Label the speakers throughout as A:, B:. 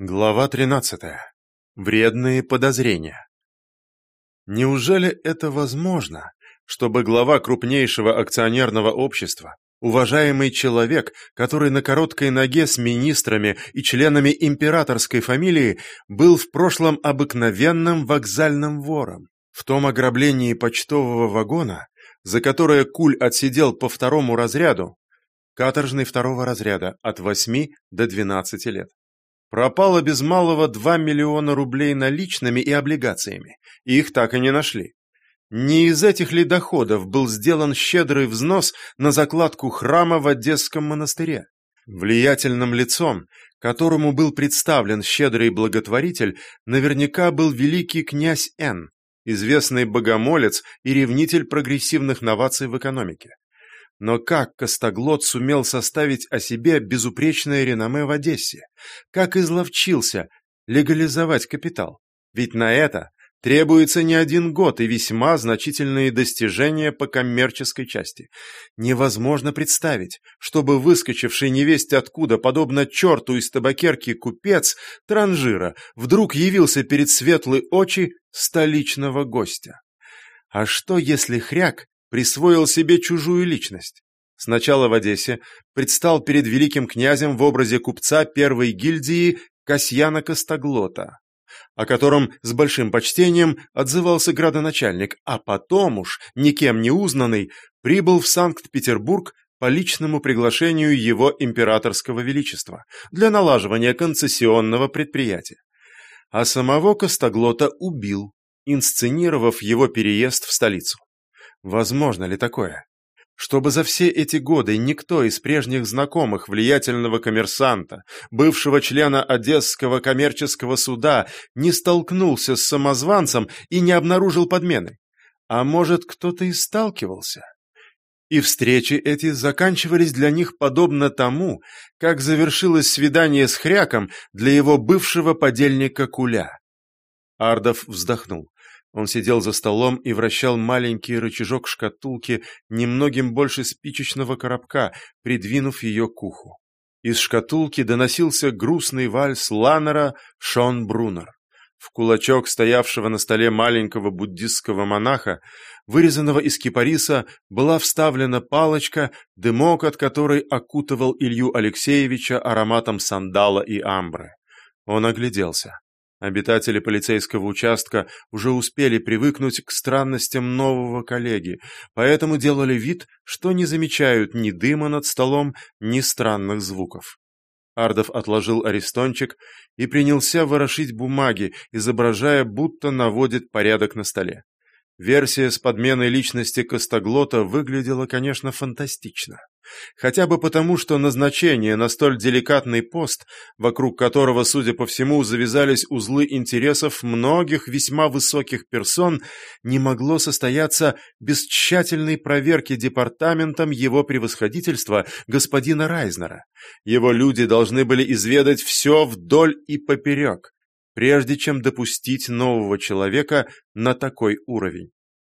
A: Глава 13. Вредные подозрения. Неужели это возможно, чтобы глава крупнейшего акционерного общества, уважаемый человек, который на короткой ноге с министрами и членами императорской фамилии был в прошлом обыкновенным вокзальным вором? В том ограблении почтового вагона, за которое Куль отсидел по второму разряду, каторжный второго разряда от 8 до 12 лет. Пропало без малого 2 миллиона рублей наличными и облигациями, их так и не нашли. Не из этих ли доходов был сделан щедрый взнос на закладку храма в Одесском монастыре? Влиятельным лицом, которому был представлен щедрый благотворитель, наверняка был великий князь Н, известный богомолец и ревнитель прогрессивных новаций в экономике. Но как Костоглот сумел составить о себе безупречное реноме в Одессе? Как изловчился легализовать капитал? Ведь на это требуется не один год и весьма значительные достижения по коммерческой части. Невозможно представить, чтобы выскочивший невесть откуда, подобно черту из табакерки купец транжира, вдруг явился перед светлые очи столичного гостя. А что, если хряк присвоил себе чужую личность. Сначала в Одессе предстал перед великим князем в образе купца первой гильдии Касьяна Костоглота, о котором с большим почтением отзывался градоначальник, а потом уж, никем не узнанный, прибыл в Санкт-Петербург по личному приглашению его императорского величества для налаживания концессионного предприятия. А самого Костоглота убил, инсценировав его переезд в столицу. Возможно ли такое? Чтобы за все эти годы никто из прежних знакомых влиятельного коммерсанта, бывшего члена Одесского коммерческого суда, не столкнулся с самозванцем и не обнаружил подмены? А может, кто-то и сталкивался? И встречи эти заканчивались для них подобно тому, как завершилось свидание с Хряком для его бывшего подельника Куля. Ардов вздохнул. Он сидел за столом и вращал маленький рычажок шкатулки немногим больше спичечного коробка, придвинув ее к уху. Из шкатулки доносился грустный вальс Ланнера «Шон Брунер». В кулачок стоявшего на столе маленького буддистского монаха, вырезанного из кипариса, была вставлена палочка, дымок от которой окутывал Илью Алексеевича ароматом сандала и амбры. Он огляделся. Обитатели полицейского участка уже успели привыкнуть к странностям нового коллеги, поэтому делали вид, что не замечают ни дыма над столом, ни странных звуков. Ардов отложил арестончик и принялся ворошить бумаги, изображая, будто наводит порядок на столе. Версия с подменой личности Костоглота выглядела, конечно, фантастично. Хотя бы потому, что назначение на столь деликатный пост, вокруг которого, судя по всему, завязались узлы интересов многих весьма высоких персон, не могло состояться без тщательной проверки департаментом его превосходительства господина Райзнера. Его люди должны были изведать все вдоль и поперек, прежде чем допустить нового человека на такой уровень.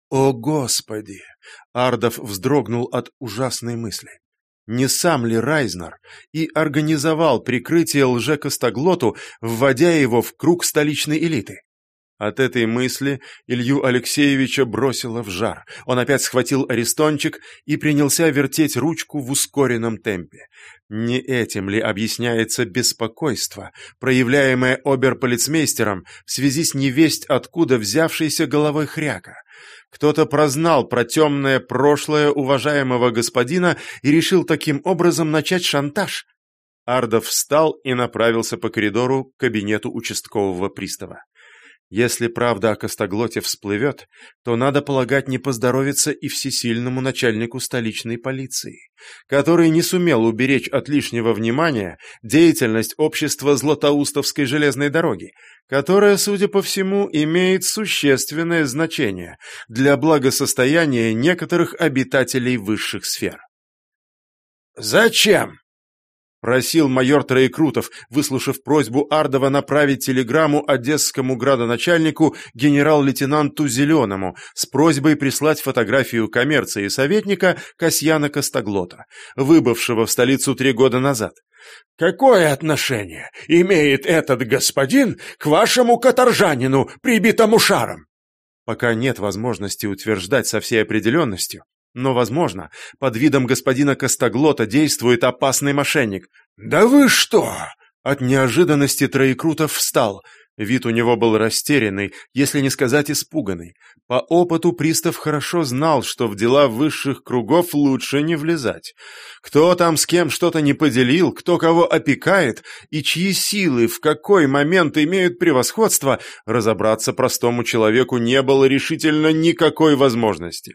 A: «О, Господи!» — Ардов вздрогнул от ужасной мысли не сам ли Райзнер и организовал прикрытие лжекостоглоту, вводя его в круг столичной элиты. От этой мысли Илью Алексеевича бросило в жар. Он опять схватил арестончик и принялся вертеть ручку в ускоренном темпе. Не этим ли объясняется беспокойство, проявляемое оберполицмейстером в связи с невесть откуда взявшейся головой хряка? Кто-то прознал про темное прошлое уважаемого господина и решил таким образом начать шантаж. Ардов встал и направился по коридору к кабинету участкового пристава. Если правда о Костоглоте всплывет, то, надо полагать, не поздоровится и всесильному начальнику столичной полиции, который не сумел уберечь от лишнего внимания деятельность общества Златоустовской железной дороги, которая, судя по всему, имеет существенное значение для благосостояния некоторых обитателей высших сфер.
B: «Зачем?»
A: Просил майор Троекрутов, выслушав просьбу Ардова направить телеграмму одесскому градоначальнику генерал-лейтенанту Зеленому с просьбой прислать фотографию коммерции советника Касьяна Костоглота, выбывшего в столицу три года назад.
B: «Какое отношение имеет этот господин к вашему каторжанину, прибитому шаром?»
A: Пока нет возможности утверждать со всей определенностью, но, возможно, под видом господина Костоглота действует опасный мошенник.
B: «Да вы что?»
A: От неожиданности Троекрутов встал. Вид у него был растерянный, если не сказать испуганный. По опыту пристав хорошо знал, что в дела высших кругов лучше не влезать. Кто там с кем что-то не поделил, кто кого опекает, и чьи силы в какой момент имеют превосходство, разобраться простому человеку не было решительно никакой возможности.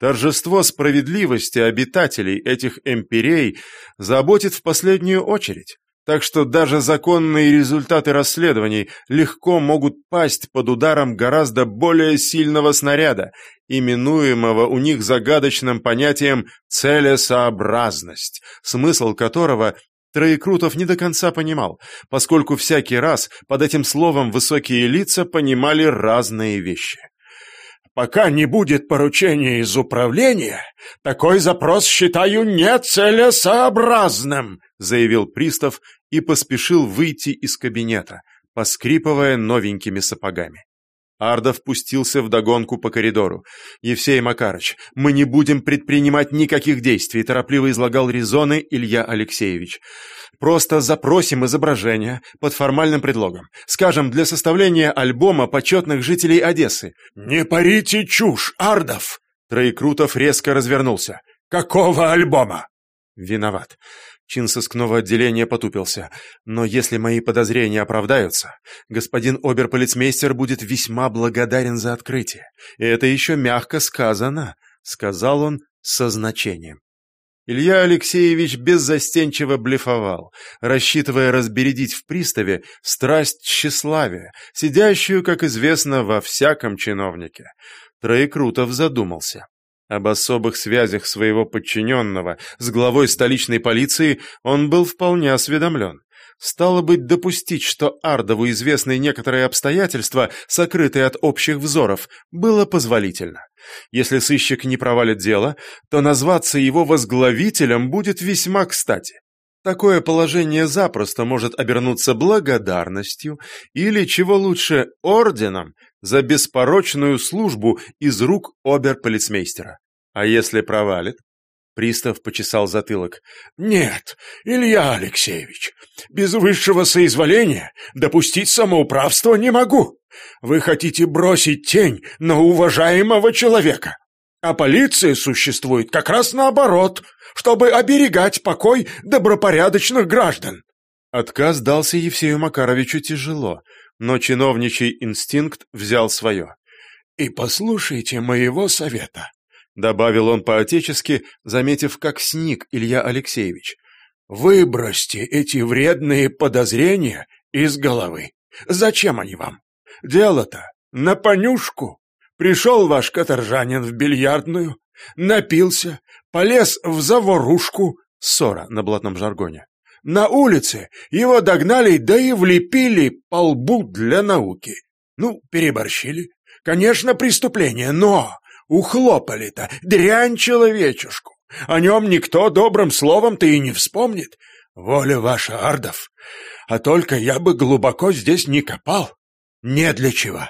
A: Торжество справедливости обитателей этих эмпирей заботит в последнюю очередь, так что даже законные результаты расследований легко могут пасть под ударом гораздо более сильного снаряда, именуемого у них загадочным понятием «целесообразность», смысл которого Троекрутов не до конца понимал, поскольку всякий раз под этим словом высокие лица понимали разные вещи.
B: Пока не будет поручения из управления, такой запрос считаю нецелесообразным»,
A: заявил пристав и поспешил выйти из кабинета, поскрипывая новенькими сапогами. Ардов пустился вдогонку по коридору. «Евсей Макарыч, мы не будем предпринимать никаких действий», торопливо излагал резоны Илья Алексеевич. «Просто запросим изображение под формальным предлогом. Скажем, для составления альбома почетных жителей Одессы».
B: «Не парите чушь, Ардов!»
A: Троекрутов резко развернулся.
B: «Какого альбома?»
A: «Виноват. Чин сыскного отделения потупился. «Но если мои подозрения оправдаются, господин оберполицмейстер будет весьма благодарен за открытие. И это еще мягко сказано», — сказал он со значением. Илья Алексеевич беззастенчиво блефовал, рассчитывая разбередить в приставе страсть тщеславия, сидящую, как известно, во всяком чиновнике. Троекрутов задумался. Об особых связях своего подчиненного с главой столичной полиции он был вполне осведомлен. Стало быть, допустить, что Ардову известны некоторые обстоятельства, сокрытые от общих взоров, было позволительно. Если сыщик не провалит дело, то назваться его возглавителем будет весьма кстати. Такое положение запросто может обернуться благодарностью или, чего лучше, орденом за беспорочную службу из рук оберполицмейстера. А если провалит? Пристав почесал затылок.
B: «Нет, Илья Алексеевич, без высшего соизволения допустить самоуправство не могу. Вы хотите бросить тень на уважаемого человека. А полиция существует как раз наоборот, чтобы оберегать покой добропорядочных граждан».
A: Отказ дался Евсею Макаровичу тяжело, но чиновничий инстинкт взял свое.
B: «И послушайте моего совета», — добавил он по-отечески, заметив, как сник Илья Алексеевич. «Выбросьте эти вредные подозрения из головы. Зачем они вам? Дело-то на понюшку. Пришел ваш каторжанин в бильярдную, напился, полез в заворушку, ссора на блатном жаргоне. На улице его догнали, да и влепили по лбу для науки. Ну, переборщили. Конечно, преступление, но ухлопали-то дрянь человечушку. О нем никто добрым словом-то и не вспомнит. Воля ваша, Ардов. А только я бы глубоко здесь не копал. Не для чего.